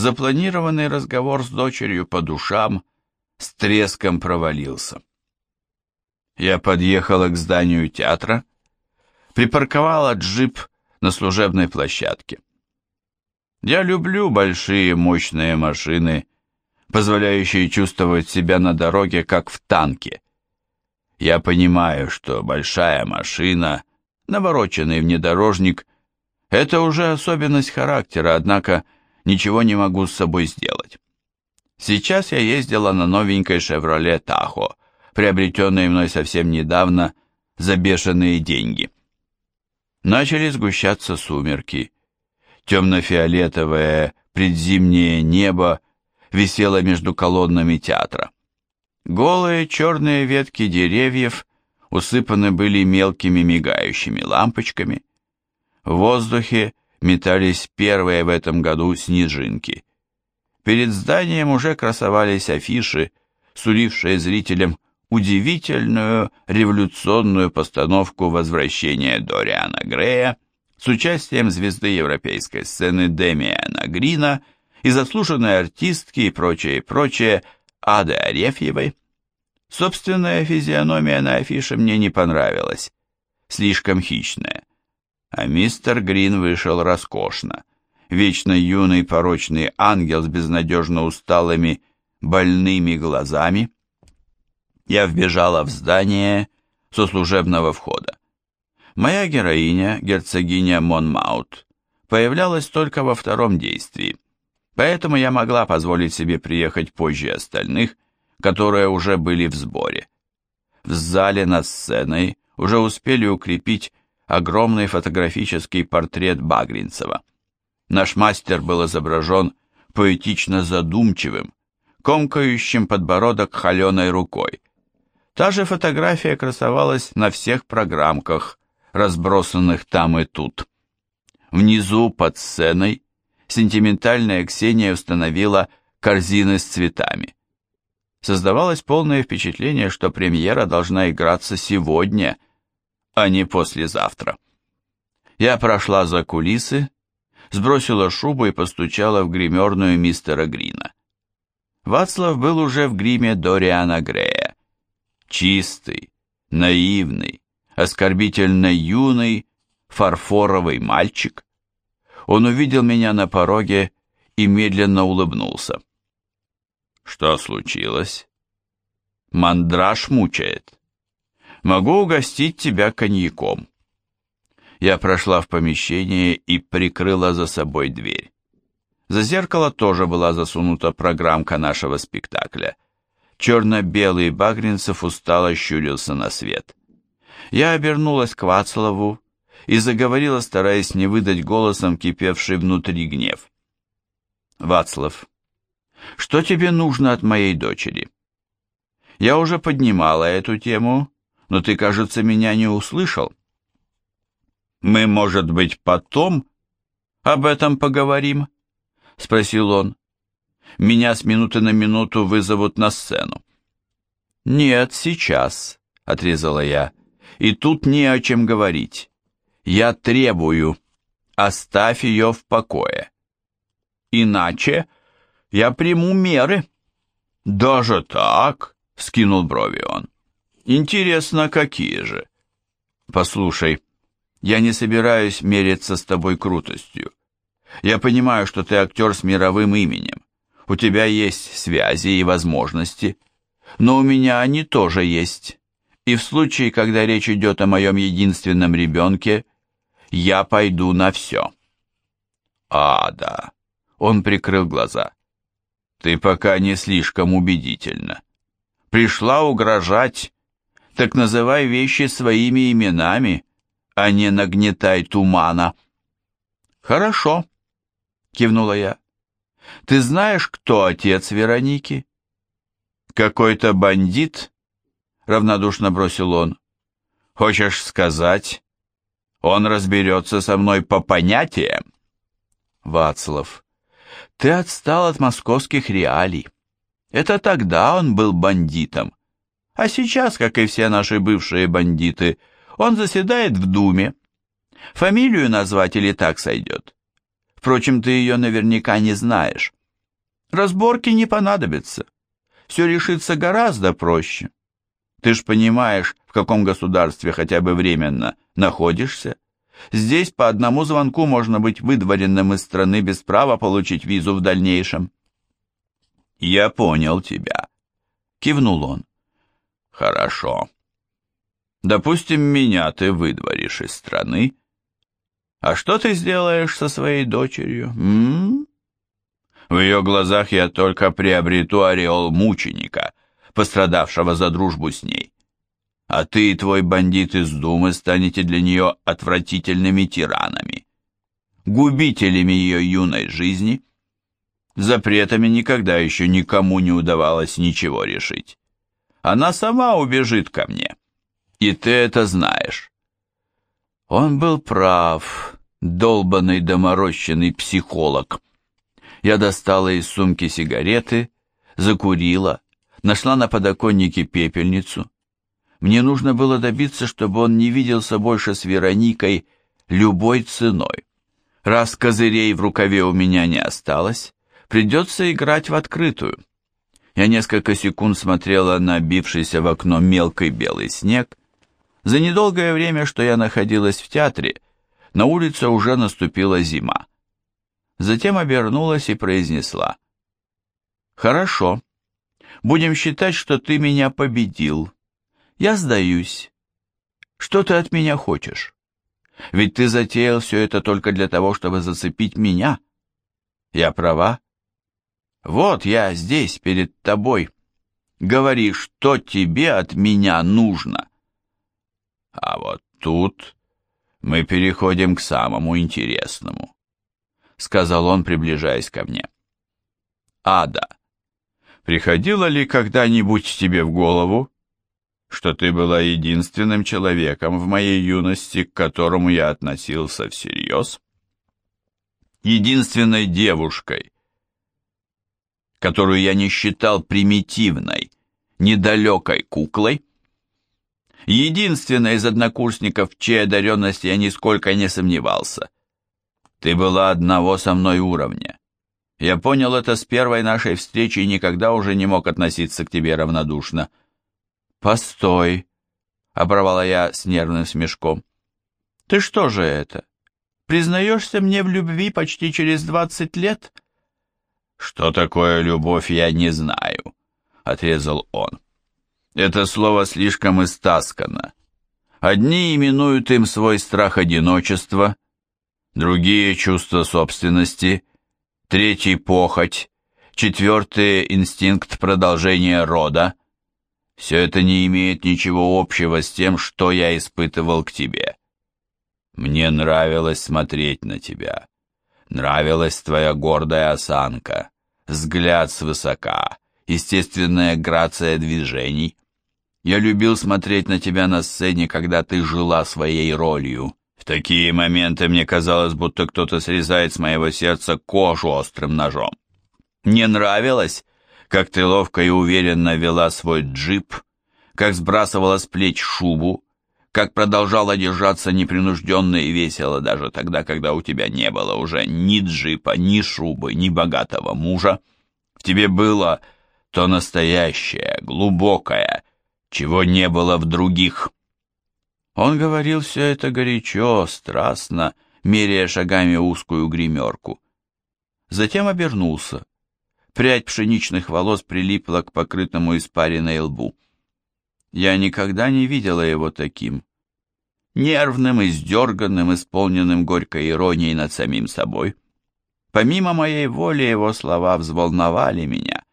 запланированный разговор с дочерью по душам с треском провалился. Я подъехала к зданию театра, припарковала джип на служебной площадке. Я люблю большие мощные машины, позволяющие чувствовать себя на дороге, как в танке. Я понимаю, что большая машина, навороченный внедорожник – это уже особенность характера, однако ничего не могу с собой сделать. Сейчас я ездила на новенькой «Шевроле Тахо», приобретенной мной совсем недавно за бешеные деньги. Начали сгущаться сумерки. Темно-фиолетовое предзимнее небо висело между колоннами театра. Голые черные ветки деревьев усыпаны были мелкими мигающими лампочками. В воздухе метались первые в этом году снежинки. Перед зданием уже красовались афиши, сулившие зрителям удивительную революционную постановку возвращения Дориана Грея с участием звезды европейской сцены Демиана Грина и заслуженной артистки и прочее, прочее Ады Арефьевой. Собственная физиономия на афише мне не понравилась, слишком хищная. А мистер Грин вышел роскошно. Вечно юный порочный ангел с безнадежно усталыми, больными глазами. Я вбежала в здание со служебного входа. Моя героиня, герцогиня Монмаут, появлялась только во втором действии, поэтому я могла позволить себе приехать позже остальных, которые уже были в сборе. В зале над сценой уже успели укрепить огромный фотографический портрет Багринцева. Наш мастер был изображен поэтично задумчивым, комкающим подбородок холеной рукой. Та же фотография красовалась на всех программках, разбросанных там и тут. Внизу, под сценой, сентиментальная Ксения установила корзины с цветами. Создавалось полное впечатление, что премьера должна играться сегодня, а не послезавтра. Я прошла за кулисы, сбросила шубу и постучала в гримерную мистера Грина. Вацлав был уже в гриме Дориана Грея. Чистый, наивный, оскорбительно юный, фарфоровый мальчик. Он увидел меня на пороге и медленно улыбнулся. Что случилось? Мандраж мучает. Могу угостить тебя коньяком. Я прошла в помещение и прикрыла за собой дверь. За зеркало тоже была засунута программка нашего спектакля. Черно-белый Багринцев устало щурился на свет. Я обернулась к Вацлаву и заговорила, стараясь не выдать голосом кипевший внутри гнев. «Вацлав, что тебе нужно от моей дочери?» «Я уже поднимала эту тему, но ты, кажется, меня не услышал». «Мы, может быть, потом об этом поговорим?» — спросил он. «Меня с минуты на минуту вызовут на сцену». «Нет, сейчас», — отрезала я и тут не о чем говорить. Я требую, оставь ее в покое. Иначе я приму меры. Даже так? Скинул брови он. Интересно, какие же? Послушай, я не собираюсь мериться с тобой крутостью. Я понимаю, что ты актер с мировым именем. У тебя есть связи и возможности, но у меня они тоже есть и в случае, когда речь идет о моем единственном ребенке, я пойду на все. А, да. Он прикрыл глаза. Ты пока не слишком убедительна. Пришла угрожать, так называй вещи своими именами, а не нагнетай тумана. Хорошо, кивнула я. Ты знаешь, кто отец Вероники? Какой-то бандит равнодушно бросил он. Хочешь сказать, он разберется со мной по понятиям? Вацлав, ты отстал от московских реалий. Это тогда он был бандитом. А сейчас, как и все наши бывшие бандиты, он заседает в Думе. Фамилию назвать или так сойдет? Впрочем, ты ее наверняка не знаешь. Разборки не понадобятся. Все решится гораздо проще. Ты ж понимаешь, в каком государстве хотя бы временно находишься. Здесь по одному звонку можно быть выдворенным из страны без права получить визу в дальнейшем. Я понял тебя, кивнул он. Хорошо. Допустим, меня ты выдворишь из страны. А что ты сделаешь со своей дочерью? М? В ее глазах я только приобрету ореол мученика, пострадавшего за дружбу с ней. А ты и твой бандит из Думы станете для нее отвратительными тиранами, губителями ее юной жизни. Запретами никогда еще никому не удавалось ничего решить. Она сама убежит ко мне, и ты это знаешь. Он был прав, долбанный доморощенный психолог. Я достала из сумки сигареты, закурила, нашла на подоконнике пепельницу. Мне нужно было добиться, чтобы он не виделся больше с Вероникой любой ценой. Раз козырей в рукаве у меня не осталось, придется играть в открытую. Я несколько секунд смотрела на бившийся в окно мелкий белый снег. За недолгое время, что я находилась в театре, на улице уже наступила зима затем обернулась и произнесла. «Хорошо. Будем считать, что ты меня победил. Я сдаюсь. Что ты от меня хочешь? Ведь ты затеял все это только для того, чтобы зацепить меня. Я права? Вот я здесь, перед тобой. Говори, что тебе от меня нужно. А вот тут мы переходим к самому интересному сказал он, приближаясь ко мне. Ада, приходило ли когда-нибудь тебе в голову, что ты была единственным человеком в моей юности, к которому я относился всерьез? Единственной девушкой, которую я не считал примитивной, недалекой куклой? Единственной из однокурсников, в чьей одаренности я нисколько не сомневался – ты была одного со мной уровня. Я понял это с первой нашей встречи и никогда уже не мог относиться к тебе равнодушно. Постой, оборвала я с нервным смешком. Ты что же это? Признаешься мне в любви почти через двадцать лет? Что такое любовь, я не знаю, отрезал он. Это слово слишком истаскано. Одни именуют им свой страх одиночества, другие – чувство собственности, третий – похоть, четвертый – инстинкт продолжения рода. Все это не имеет ничего общего с тем, что я испытывал к тебе. Мне нравилось смотреть на тебя. Нравилась твоя гордая осанка, взгляд свысока, естественная грация движений. Я любил смотреть на тебя на сцене, когда ты жила своей ролью. В такие моменты мне казалось, будто кто-то срезает с моего сердца кожу острым ножом. Не нравилось, как ты ловко и уверенно вела свой джип, как сбрасывала с плеч шубу, как продолжала держаться непринужденно и весело даже тогда, когда у тебя не было уже ни джипа, ни шубы, ни богатого мужа. В тебе было то настоящее, глубокое, чего не было в других. Он говорил все это горячо, страстно, меряя шагами узкую гримерку. Затем обернулся. Прядь пшеничных волос прилипла к покрытому испаренной лбу. Я никогда не видела его таким. Нервным, издерганным, исполненным горькой иронией над самим собой. Помимо моей воли его слова взволновали меня,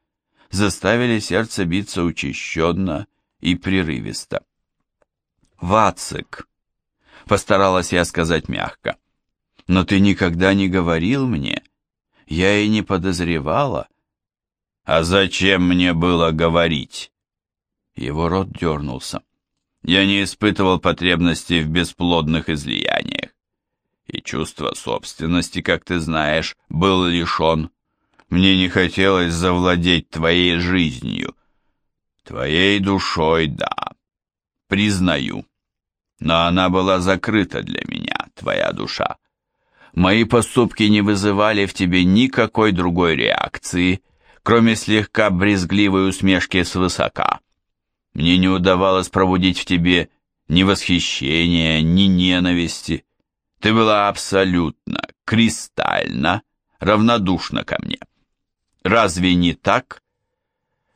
заставили сердце биться учащенно и прерывисто. Вацик, постаралась я сказать мягко. Но ты никогда не говорил мне. Я и не подозревала. А зачем мне было говорить? Его рот дернулся. Я не испытывал потребности в бесплодных излияниях. И чувство собственности, как ты знаешь, был лишен. Мне не хотелось завладеть твоей жизнью. Твоей душой, да признаю. Но она была закрыта для меня, твоя душа. Мои поступки не вызывали в тебе никакой другой реакции, кроме слегка брезгливой усмешки свысока. Мне не удавалось пробудить в тебе ни восхищения, ни ненависти. Ты была абсолютно, кристально равнодушна ко мне. Разве не так?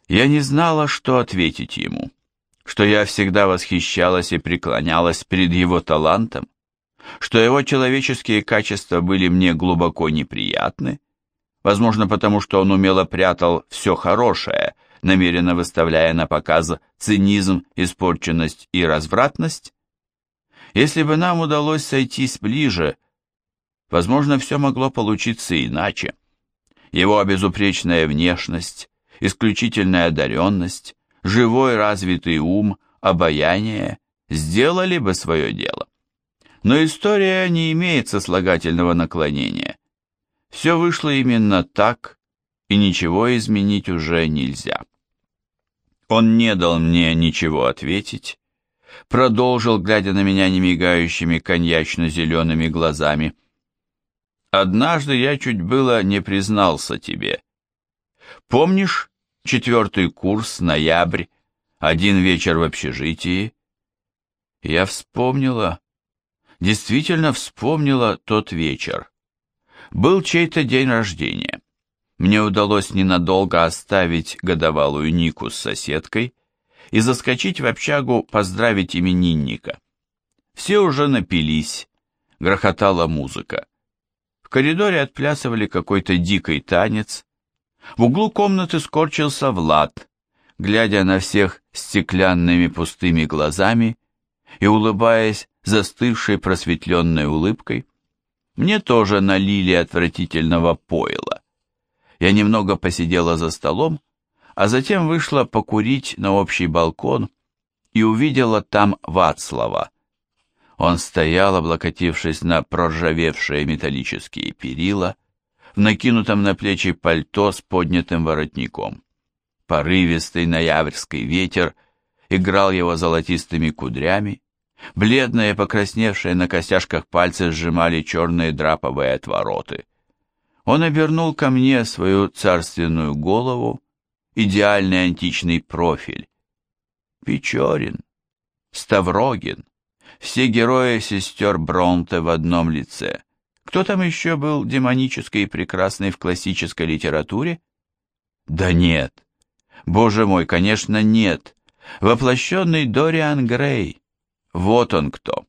Я не знала, что ответить ему, что я всегда восхищалась и преклонялась перед его талантом, что его человеческие качества были мне глубоко неприятны, возможно потому, что он умело прятал все хорошее, намеренно выставляя на показ цинизм, испорченность и развратность? Если бы нам удалось сойтись ближе, возможно, все могло получиться иначе. Его безупречная внешность, исключительная одаренность, живой развитый ум, обаяние сделали бы свое дело. Но история не имеет сослагательного наклонения. Все вышло именно так, и ничего изменить уже нельзя. Он не дал мне ничего ответить, продолжил, глядя на меня немигающими коньячно-зелеными глазами. «Однажды я чуть было не признался тебе. Помнишь четвертый курс, ноябрь, один вечер в общежитии?» Я вспомнила, действительно вспомнила тот вечер. Был чей-то день рождения. Мне удалось ненадолго оставить годовалую Нику с соседкой и заскочить в общагу поздравить именинника. Все уже напились, грохотала музыка. В коридоре отплясывали какой-то дикий танец. В углу комнаты скорчился Влад, глядя на всех стеклянными пустыми глазами и улыбаясь застывшей просветленной улыбкой. Мне тоже налили отвратительного пойла. Я немного посидела за столом, а затем вышла покурить на общий балкон и увидела там Вацлава. Он стоял, облокотившись на проржавевшие металлические перила, в накинутом на плечи пальто с поднятым воротником. Порывистый ноябрьский ветер играл его золотистыми кудрями, Бледные, покрасневшие на костяшках пальцы сжимали черные драповые отвороты. Он обернул ко мне свою царственную голову, идеальный античный профиль. Печорин, Ставрогин, все герои сестер Бронте в одном лице. Кто там еще был демонический и прекрасный в классической литературе? Да нет. Боже мой, конечно, нет. Воплощенный Дориан Грей. Вот он кто.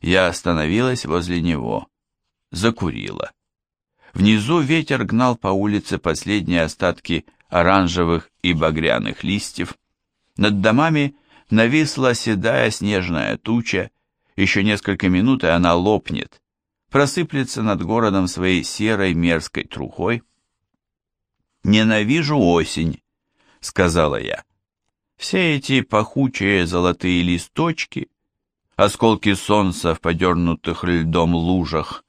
Я остановилась возле него, закурила. Внизу ветер гнал по улице последние остатки оранжевых и багряных листьев. Над домами нависла седая снежная туча, еще несколько минут, и она лопнет, просыплется над городом своей серой мерзкой трухой. «Ненавижу осень», — сказала я. Все эти пахучие золотые листочки, осколки солнца в подернутых льдом лужах,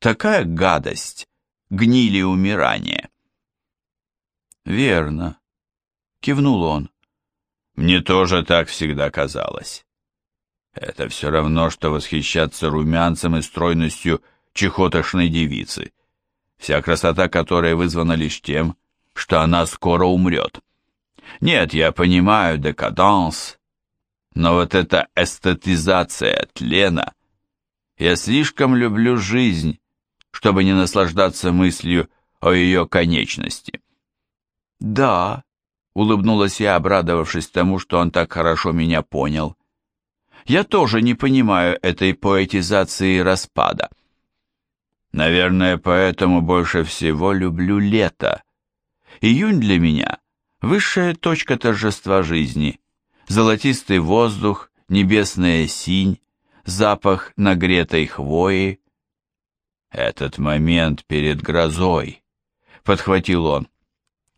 такая гадость, гнили умирания. Верно, кивнул он. Мне тоже так всегда казалось. Это все равно, что восхищаться румянцем и стройностью чехотошной девицы, вся красота которой вызвана лишь тем, что она скоро умрет. Нет, я понимаю декаданс, но вот эта эстетизация тлена... Я слишком люблю жизнь, чтобы не наслаждаться мыслью о ее конечности. Да, улыбнулась я, обрадовавшись тому, что он так хорошо меня понял. Я тоже не понимаю этой поэтизации распада. Наверное, поэтому больше всего люблю лето. Июнь для меня Высшая точка торжества жизни. Золотистый воздух, небесная синь, запах нагретой хвои. Этот момент перед грозой, подхватил он,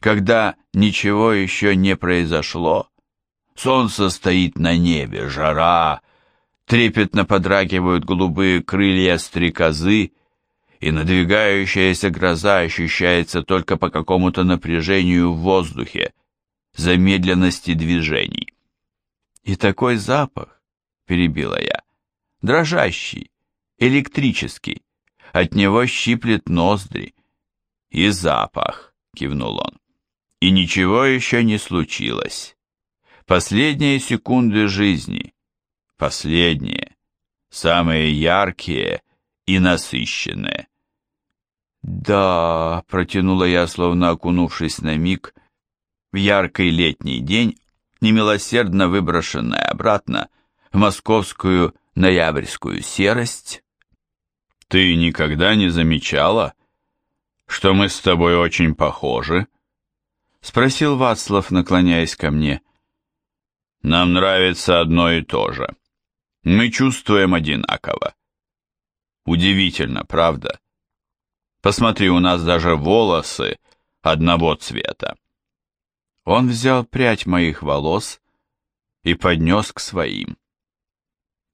когда ничего еще не произошло, солнце стоит на небе, жара, трепетно подрагивают голубые крылья стрекозы, и надвигающаяся гроза ощущается только по какому-то напряжению в воздухе, замедленности движений. «И такой запах», — перебила я, — «дрожащий, электрический, от него щиплет ноздри». «И запах», — кивнул он. И ничего еще не случилось. Последние секунды жизни, последние, самые яркие и насыщенные. «Да», — протянула я, словно окунувшись на миг, в яркий летний день, немилосердно выброшенная обратно в московскую ноябрьскую серость. «Ты никогда не замечала, что мы с тобой очень похожи?» — спросил Вацлав, наклоняясь ко мне. «Нам нравится одно и то же. Мы чувствуем одинаково. Удивительно, правда?» Посмотри, у нас даже волосы одного цвета. Он взял прядь моих волос и поднес к своим.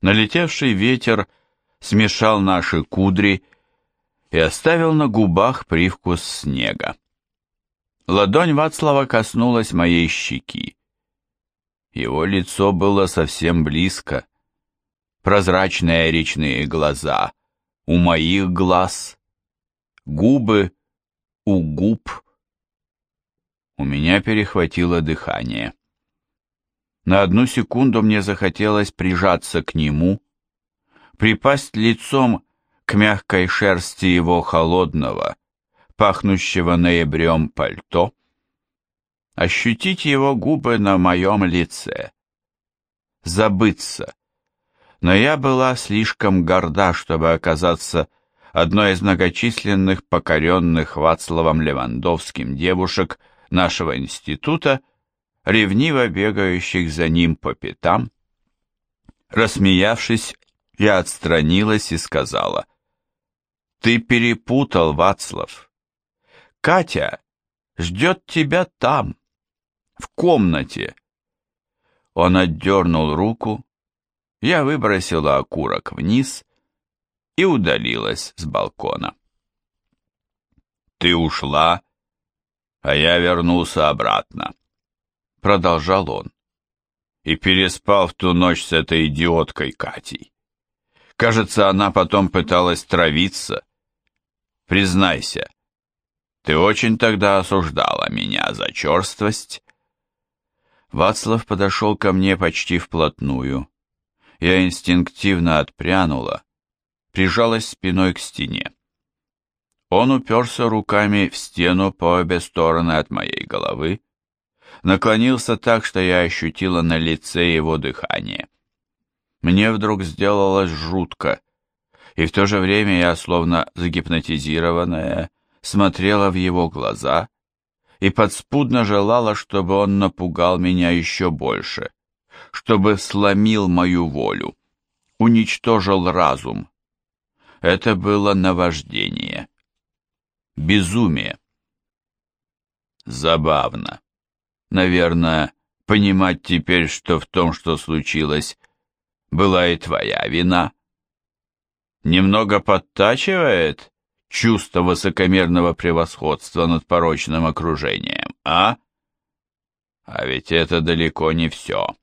Налетевший ветер смешал наши кудри и оставил на губах привкус снега. Ладонь Вацлава коснулась моей щеки. Его лицо было совсем близко. Прозрачные речные глаза у моих глаз губы у губ. У меня перехватило дыхание. На одну секунду мне захотелось прижаться к нему, припасть лицом к мягкой шерсти его холодного, пахнущего ноябрем пальто, ощутить его губы на моем лице, забыться. Но я была слишком горда, чтобы оказаться одной из многочисленных покоренных Вацлавом Левандовским девушек нашего института, ревниво бегающих за ним по пятам. Рассмеявшись, я отстранилась и сказала, «Ты перепутал, Вацлав. Катя ждет тебя там, в комнате». Он отдернул руку, я выбросила окурок вниз и удалилась с балкона. «Ты ушла, а я вернулся обратно», — продолжал он, и переспал в ту ночь с этой идиоткой Катей. Кажется, она потом пыталась травиться. Признайся, ты очень тогда осуждала меня за черствость. Вацлав подошел ко мне почти вплотную. Я инстинктивно отпрянула, прижалась спиной к стене. Он уперся руками в стену по обе стороны от моей головы, наклонился так, что я ощутила на лице его дыхание. Мне вдруг сделалось жутко, и в то же время я, словно загипнотизированная, смотрела в его глаза и подспудно желала, чтобы он напугал меня еще больше, чтобы сломил мою волю, уничтожил разум, это было наваждение. Безумие. Забавно. Наверное, понимать теперь, что в том, что случилось, была и твоя вина. Немного подтачивает чувство высокомерного превосходства над порочным окружением, а? А ведь это далеко не все.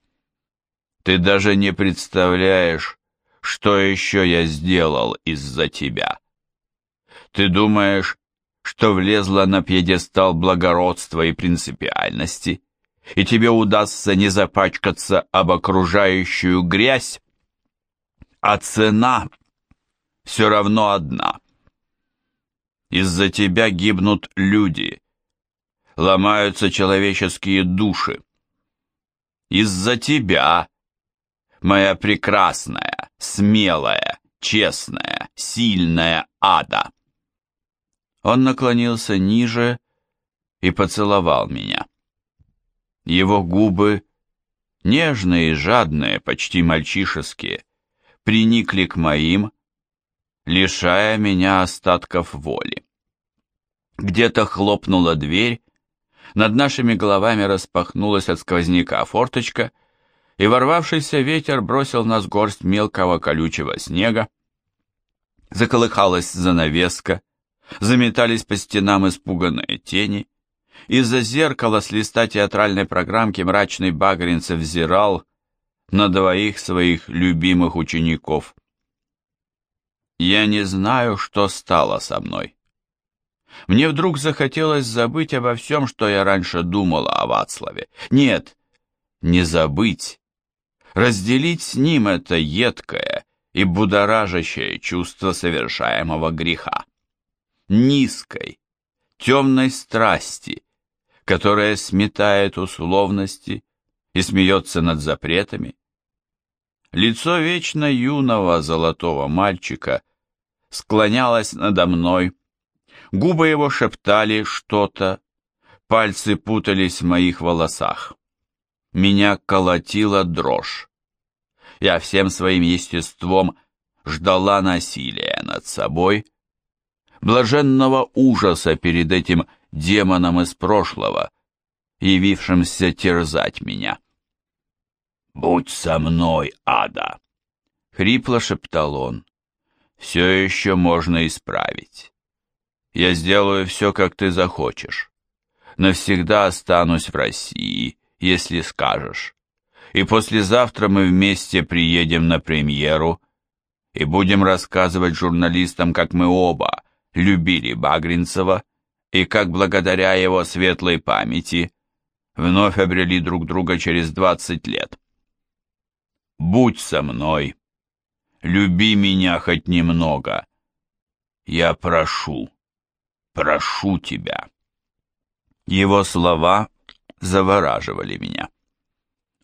Ты даже не представляешь, что еще я сделал из-за тебя? Ты думаешь, что влезла на пьедестал благородства и принципиальности, и тебе удастся не запачкаться об окружающую грязь? А цена все равно одна. Из-за тебя гибнут люди, ломаются человеческие души. Из-за тебя, моя прекрасная, смелая, честная, сильная ада. Он наклонился ниже и поцеловал меня. Его губы, нежные и жадные, почти мальчишеские, приникли к моим, лишая меня остатков воли. Где-то хлопнула дверь, над нашими головами распахнулась от сквозняка форточка — и ворвавшийся ветер бросил нас горсть мелкого колючего снега. Заколыхалась занавеска, заметались по стенам испуганные тени. Из-за зеркала с листа театральной программки мрачный Багринцев взирал на двоих своих любимых учеников. Я не знаю, что стало со мной. Мне вдруг захотелось забыть обо всем, что я раньше думала о Вацлаве. Нет, не забыть. Разделить с ним это едкое и будоражащее чувство совершаемого греха. Низкой, темной страсти, которая сметает условности и смеется над запретами. Лицо вечно юного золотого мальчика склонялось надо мной, Губы его шептали что-то, пальцы путались в моих волосах. Меня колотила дрожь. Я всем своим естеством ждала насилия над собой, блаженного ужаса перед этим демоном из прошлого, явившимся терзать меня. «Будь со мной, ада!» — хрипло шептал он. «Все еще можно исправить. Я сделаю все, как ты захочешь. Навсегда останусь в России, если скажешь. И послезавтра мы вместе приедем на премьеру и будем рассказывать журналистам, как мы оба любили Багринцева и как благодаря его светлой памяти вновь обрели друг друга через двадцать лет. Будь со мной, люби меня хоть немного, я прошу. Прошу тебя. Его слова завораживали меня.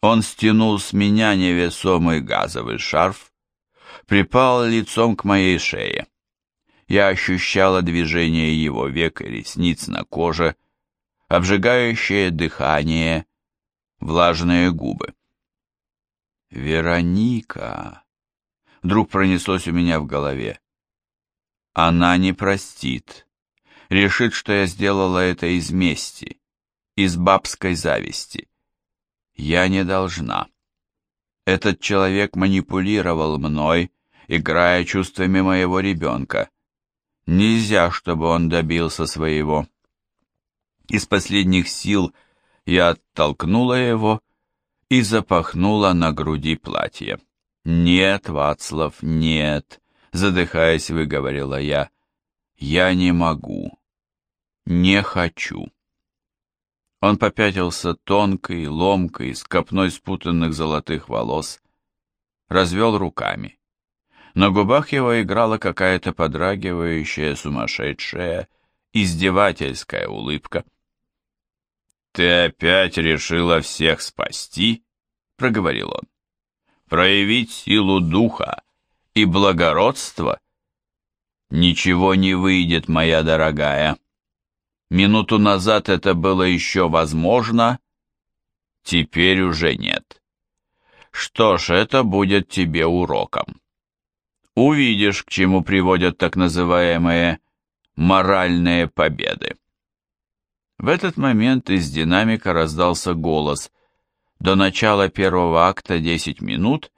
Он стянул с меня невесомый газовый шарф, припал лицом к моей шее. Я ощущала движение его век и ресниц на коже, обжигающее дыхание, влажные губы. «Вероника!» Вдруг пронеслось у меня в голове. «Она не простит решит, что я сделала это из мести, из бабской зависти. Я не должна. Этот человек манипулировал мной, играя чувствами моего ребенка. Нельзя, чтобы он добился своего. Из последних сил я оттолкнула его и запахнула на груди платье. «Нет, Вацлав, нет», — задыхаясь, выговорила я, — «я не могу». Не хочу. Он попятился тонкой, ломкой, с копной спутанных золотых волос, развел руками. На губах его играла какая-то подрагивающая, сумасшедшая, издевательская улыбка. «Ты опять решила всех спасти?» — проговорил он. «Проявить силу духа и благородство?» «Ничего не выйдет, моя дорогая», Минуту назад это было еще возможно, теперь уже нет. Что ж, это будет тебе уроком. Увидишь, к чему приводят так называемые моральные победы. В этот момент из динамика раздался голос. До начала первого акта 10 минут,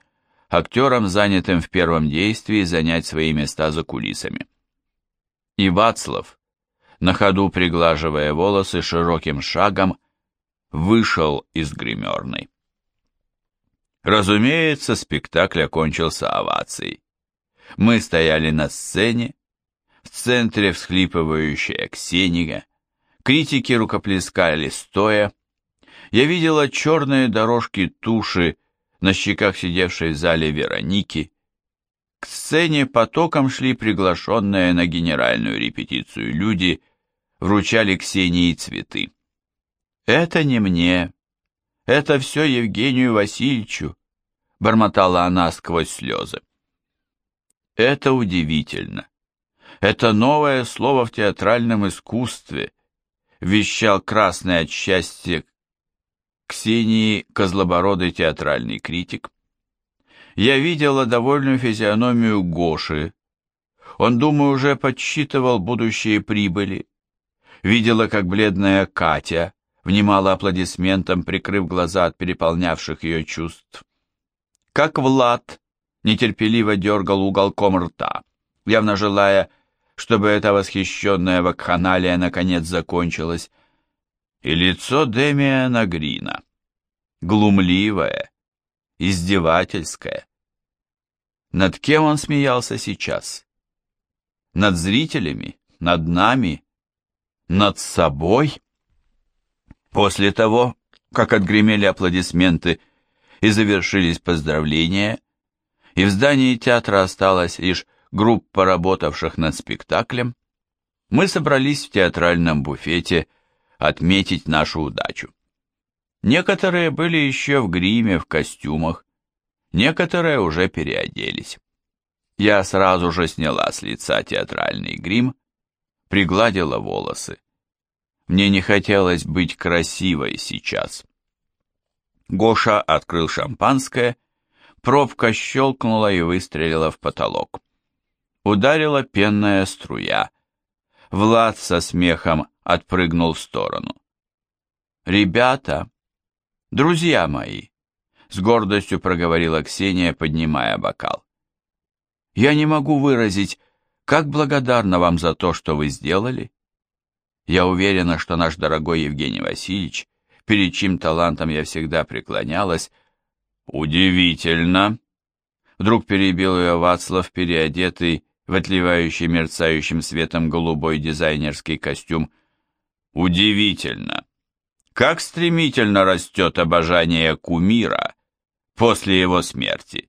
актерам, занятым в первом действии, занять свои места за кулисами. И Вацлав, на ходу приглаживая волосы широким шагом, вышел из гримерной. Разумеется, спектакль окончился овацией. Мы стояли на сцене, в центре всхлипывающая Ксения, критики рукоплескали стоя. Я видела черные дорожки туши на щеках сидевшей в зале Вероники. К сцене потоком шли приглашенные на генеральную репетицию люди – вручали Ксении цветы. «Это не мне, это все Евгению Васильевичу», — бормотала она сквозь слезы. «Это удивительно. Это новое слово в театральном искусстве», — вещал красный от счастья Ксении Козлобородый театральный критик. Я видела довольную физиономию Гоши. Он, думаю, уже подсчитывал будущие прибыли видела, как бледная Катя внимала аплодисментам, прикрыв глаза от переполнявших ее чувств. Как Влад нетерпеливо дергал уголком рта, явно желая, чтобы эта восхищенная вакханалия наконец закончилась, и лицо Демиана Грина, глумливое, издевательское. Над кем он смеялся сейчас? Над зрителями? Над нами? Над собой? После того, как отгремели аплодисменты и завершились поздравления, и в здании театра осталась лишь группа работавших над спектаклем, мы собрались в театральном буфете отметить нашу удачу. Некоторые были еще в гриме, в костюмах, некоторые уже переоделись. Я сразу же сняла с лица театральный грим, пригладила волосы. Мне не хотелось быть красивой сейчас. Гоша открыл шампанское, пробка щелкнула и выстрелила в потолок. Ударила пенная струя. Влад со смехом отпрыгнул в сторону. «Ребята, друзья мои!» — с гордостью проговорила Ксения, поднимая бокал. «Я не могу выразить, как благодарна вам за то, что вы сделали. Я уверена, что наш дорогой Евгений Васильевич, перед чьим талантом я всегда преклонялась, удивительно. Вдруг перебил ее Вацлав, переодетый в отливающий мерцающим светом голубой дизайнерский костюм. Удивительно. Как стремительно растет обожание кумира после его смерти.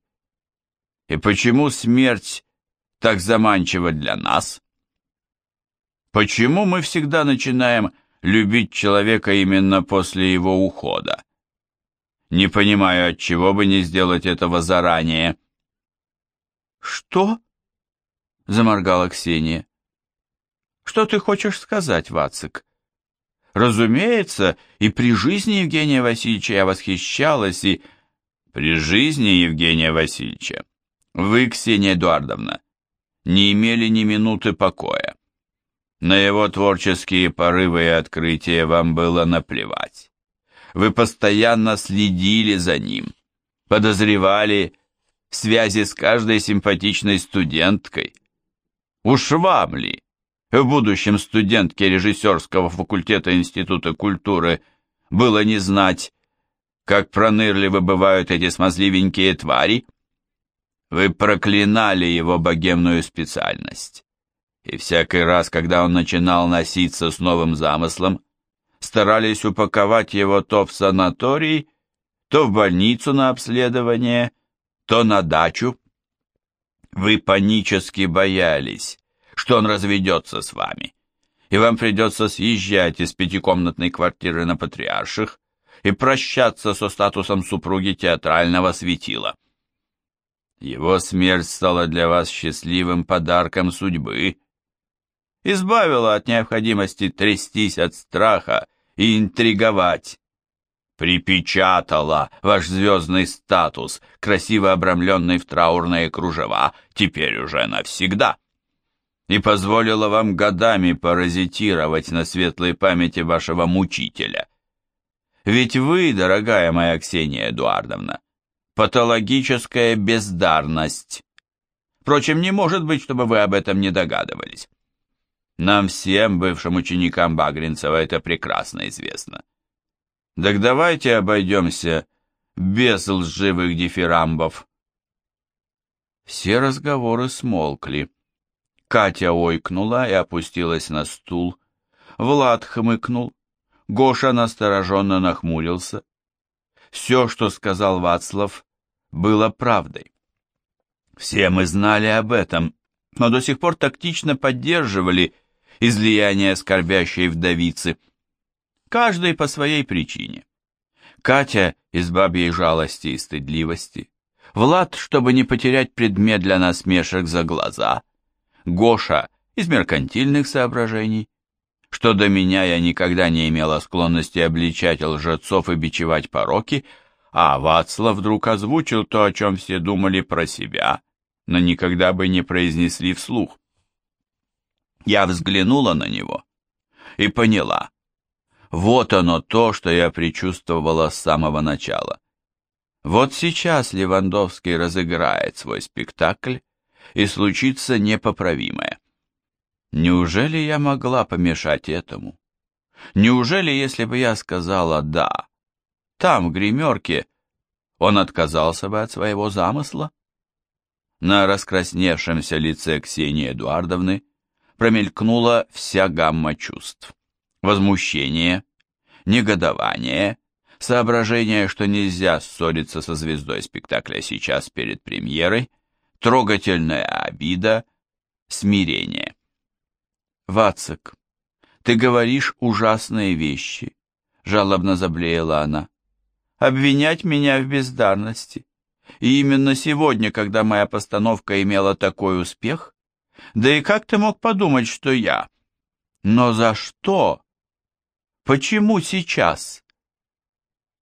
И почему смерть так заманчива для нас? Почему мы всегда начинаем любить человека именно после его ухода? Не понимаю, от чего бы не сделать этого заранее. Что? Заморгала Ксения. Что ты хочешь сказать, Вацик? Разумеется, и при жизни Евгения Васильевича я восхищалась, и... При жизни Евгения Васильевича вы, Ксения Эдуардовна, не имели ни минуты покоя. На его творческие порывы и открытия вам было наплевать. Вы постоянно следили за ним, подозревали связи с каждой симпатичной студенткой. Уж вам ли, в будущем студентке режиссерского факультета Института культуры, было не знать, как пронырливы бывают эти смазливенькие твари? Вы проклинали его богемную специальность и всякий раз, когда он начинал носиться с новым замыслом, старались упаковать его то в санаторий, то в больницу на обследование, то на дачу. Вы панически боялись, что он разведется с вами, и вам придется съезжать из пятикомнатной квартиры на Патриарших и прощаться со статусом супруги театрального светила. Его смерть стала для вас счастливым подарком судьбы, избавила от необходимости трястись от страха и интриговать. Припечатала ваш звездный статус, красиво обрамленный в траурные кружева, теперь уже навсегда. И позволила вам годами паразитировать на светлой памяти вашего мучителя. Ведь вы, дорогая моя Ксения Эдуардовна, патологическая бездарность. Впрочем, не может быть, чтобы вы об этом не догадывались. Нам всем, бывшим ученикам Багринцева, это прекрасно известно. Так давайте обойдемся без лживых дифирамбов. Все разговоры смолкли. Катя ойкнула и опустилась на стул. Влад хмыкнул. Гоша настороженно нахмурился. Все, что сказал Вацлав, было правдой. Все мы знали об этом, но до сих пор тактично поддерживали излияние скорбящей вдовицы. Каждый по своей причине. Катя из бабьей жалости и стыдливости. Влад, чтобы не потерять предмет для насмешек за глаза. Гоша из меркантильных соображений. Что до меня я никогда не имела склонности обличать лжецов и бичевать пороки, а Вацлав вдруг озвучил то, о чем все думали про себя, но никогда бы не произнесли вслух. Я взглянула на него и поняла. Вот оно то, что я предчувствовала с самого начала. Вот сейчас Левандовский разыграет свой спектакль, и случится непоправимое. Неужели я могла помешать этому? Неужели, если бы я сказала «да», там, в гримерке, он отказался бы от своего замысла? На раскрасневшемся лице Ксении Эдуардовны промелькнула вся гамма чувств. Возмущение, негодование, соображение, что нельзя ссориться со звездой спектакля сейчас перед премьерой, трогательная обида, смирение. «Вацик, ты говоришь ужасные вещи», — жалобно заблеяла она. «Обвинять меня в бездарности. И именно сегодня, когда моя постановка имела такой успех? Да и как ты мог подумать, что я? Но за что? Почему сейчас?»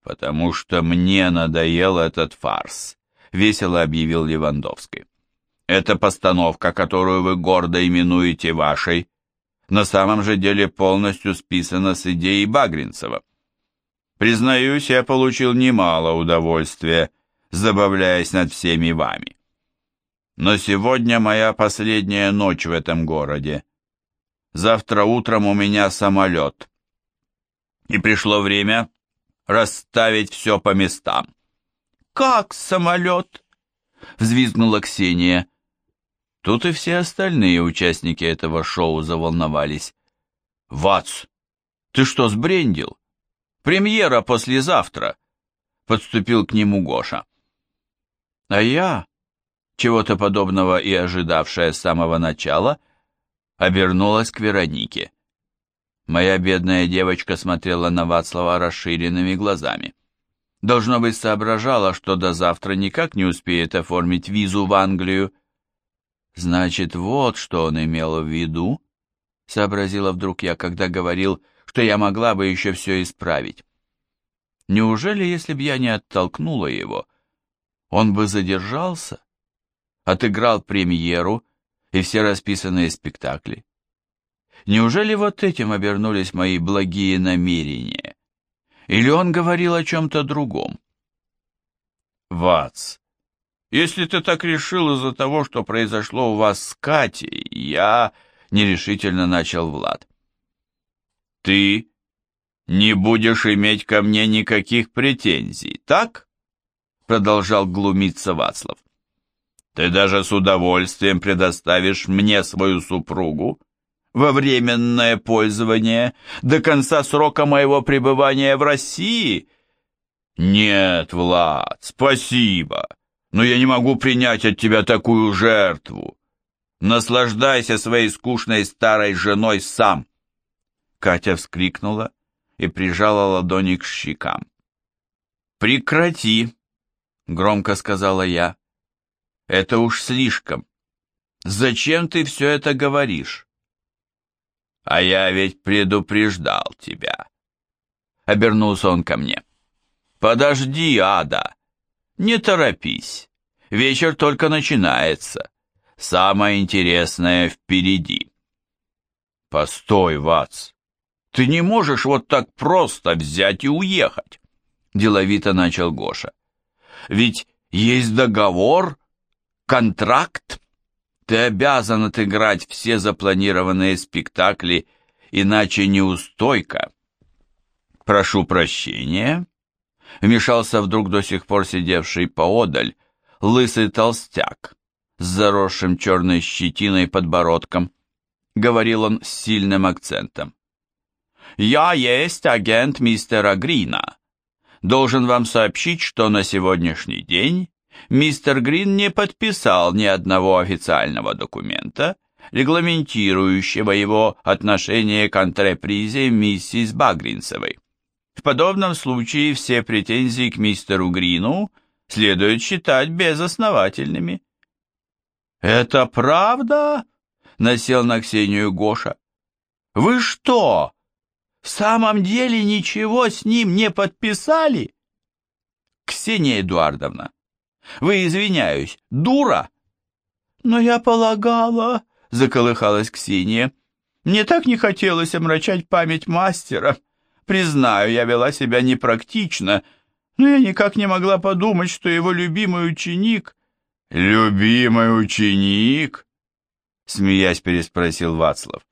«Потому что мне надоел этот фарс», — весело объявил Левандовский. «Эта постановка, которую вы гордо именуете вашей, на самом же деле полностью списана с идеей Багринцева. Признаюсь, я получил немало удовольствия, забавляясь над всеми вами. Но сегодня моя последняя ночь в этом городе. Завтра утром у меня самолет. И пришло время расставить все по местам. «Как самолет?» — взвизгнула Ксения. Тут и все остальные участники этого шоу заволновались. «Вац, ты что, сбрендил? Премьера послезавтра!» — подступил к нему Гоша. А я, чего-то подобного и ожидавшая с самого начала, обернулась к Веронике. Моя бедная девочка смотрела на Вацлава расширенными глазами. Должно быть, соображала, что до завтра никак не успеет оформить визу в Англию. Значит, вот что он имел в виду, сообразила вдруг я, когда говорил, что я могла бы еще все исправить. Неужели, если б я не оттолкнула его, он бы задержался, отыграл премьеру и все расписанные спектакли? Неужели вот этим обернулись мои благие намерения? Или он говорил о чем-то другом? Вац, если ты так решил из-за того, что произошло у вас с Катей, я... Нерешительно начал Влад. Ты не будешь иметь ко мне никаких претензий, так? Продолжал глумиться Вацлав. Ты даже с удовольствием предоставишь мне свою супругу, во временное пользование до конца срока моего пребывания в России? Нет, Влад, спасибо, но я не могу принять от тебя такую жертву. Наслаждайся своей скучной старой женой сам. Катя вскрикнула и прижала ладони к щекам. «Прекрати!» — громко сказала я. «Это уж слишком. Зачем ты все это говоришь?» «А я ведь предупреждал тебя!» Обернулся он ко мне. «Подожди, Ада! Не торопись! Вечер только начинается. Самое интересное впереди!» «Постой, Вац! Ты не можешь вот так просто взять и уехать!» Деловито начал Гоша. «Ведь есть договор, контракт!» Ты обязан отыграть все запланированные спектакли, иначе неустойка. Прошу прощения. Вмешался вдруг до сих пор сидевший поодаль лысый толстяк с заросшим черной щетиной подбородком. Говорил он с сильным акцентом. «Я есть агент мистера Грина. Должен вам сообщить, что на сегодняшний день мистер Грин не подписал ни одного официального документа, регламентирующего его отношение к антрепризе миссис Багринцевой. В подобном случае все претензии к мистеру Грину следует считать безосновательными. «Это правда?» — насел на Ксению Гоша. «Вы что, в самом деле ничего с ним не подписали?» «Ксения Эдуардовна, вы, извиняюсь, дура?» «Но я полагала...» — заколыхалась Ксения. «Мне так не хотелось омрачать память мастера. Признаю, я вела себя непрактично, но я никак не могла подумать, что его любимый ученик...» «Любимый ученик?» — смеясь переспросил Вацлав.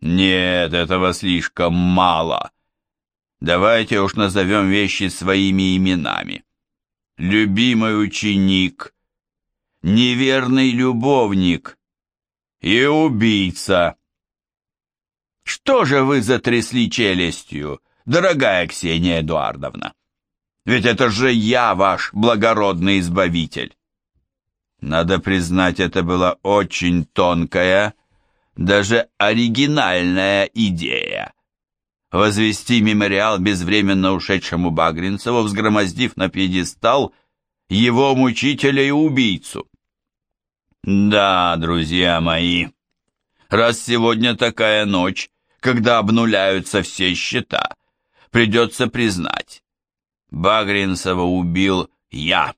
«Нет, этого слишком мало. Давайте уж назовем вещи своими именами любимый ученик, неверный любовник и убийца. Что же вы затрясли челюстью, дорогая Ксения Эдуардовна? Ведь это же я ваш благородный избавитель. Надо признать, это была очень тонкая, даже оригинальная идея. Возвести мемориал безвременно ушедшему Багринцеву, взгромоздив на пьедестал его мучителя и убийцу. Да, друзья мои, раз сегодня такая ночь, когда обнуляются все счета, придется признать, Багринцева убил я.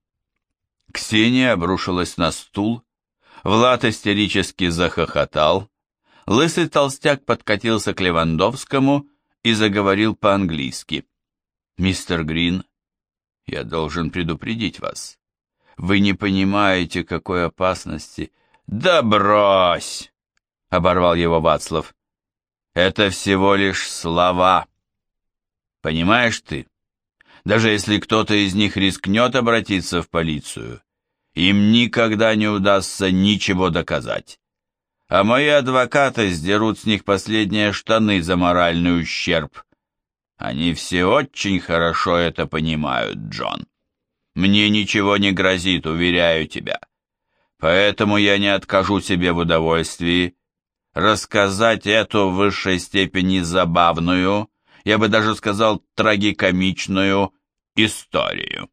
Ксения обрушилась на стул, Влад истерически захохотал, лысый толстяк подкатился к Левандовскому и заговорил по-английски. «Мистер Грин, я должен предупредить вас. Вы не понимаете, какой опасности...» «Да брось!» — оборвал его Вацлав. «Это всего лишь слова. Понимаешь ты? Даже если кто-то из них рискнет обратиться в полицию, им никогда не удастся ничего доказать. А мои адвокаты сдерут с них последние штаны за моральный ущерб. Они все очень хорошо это понимают, Джон. Мне ничего не грозит, уверяю тебя. Поэтому я не откажу себе в удовольствии рассказать эту в высшей степени забавную, я бы даже сказал трагикомичную историю.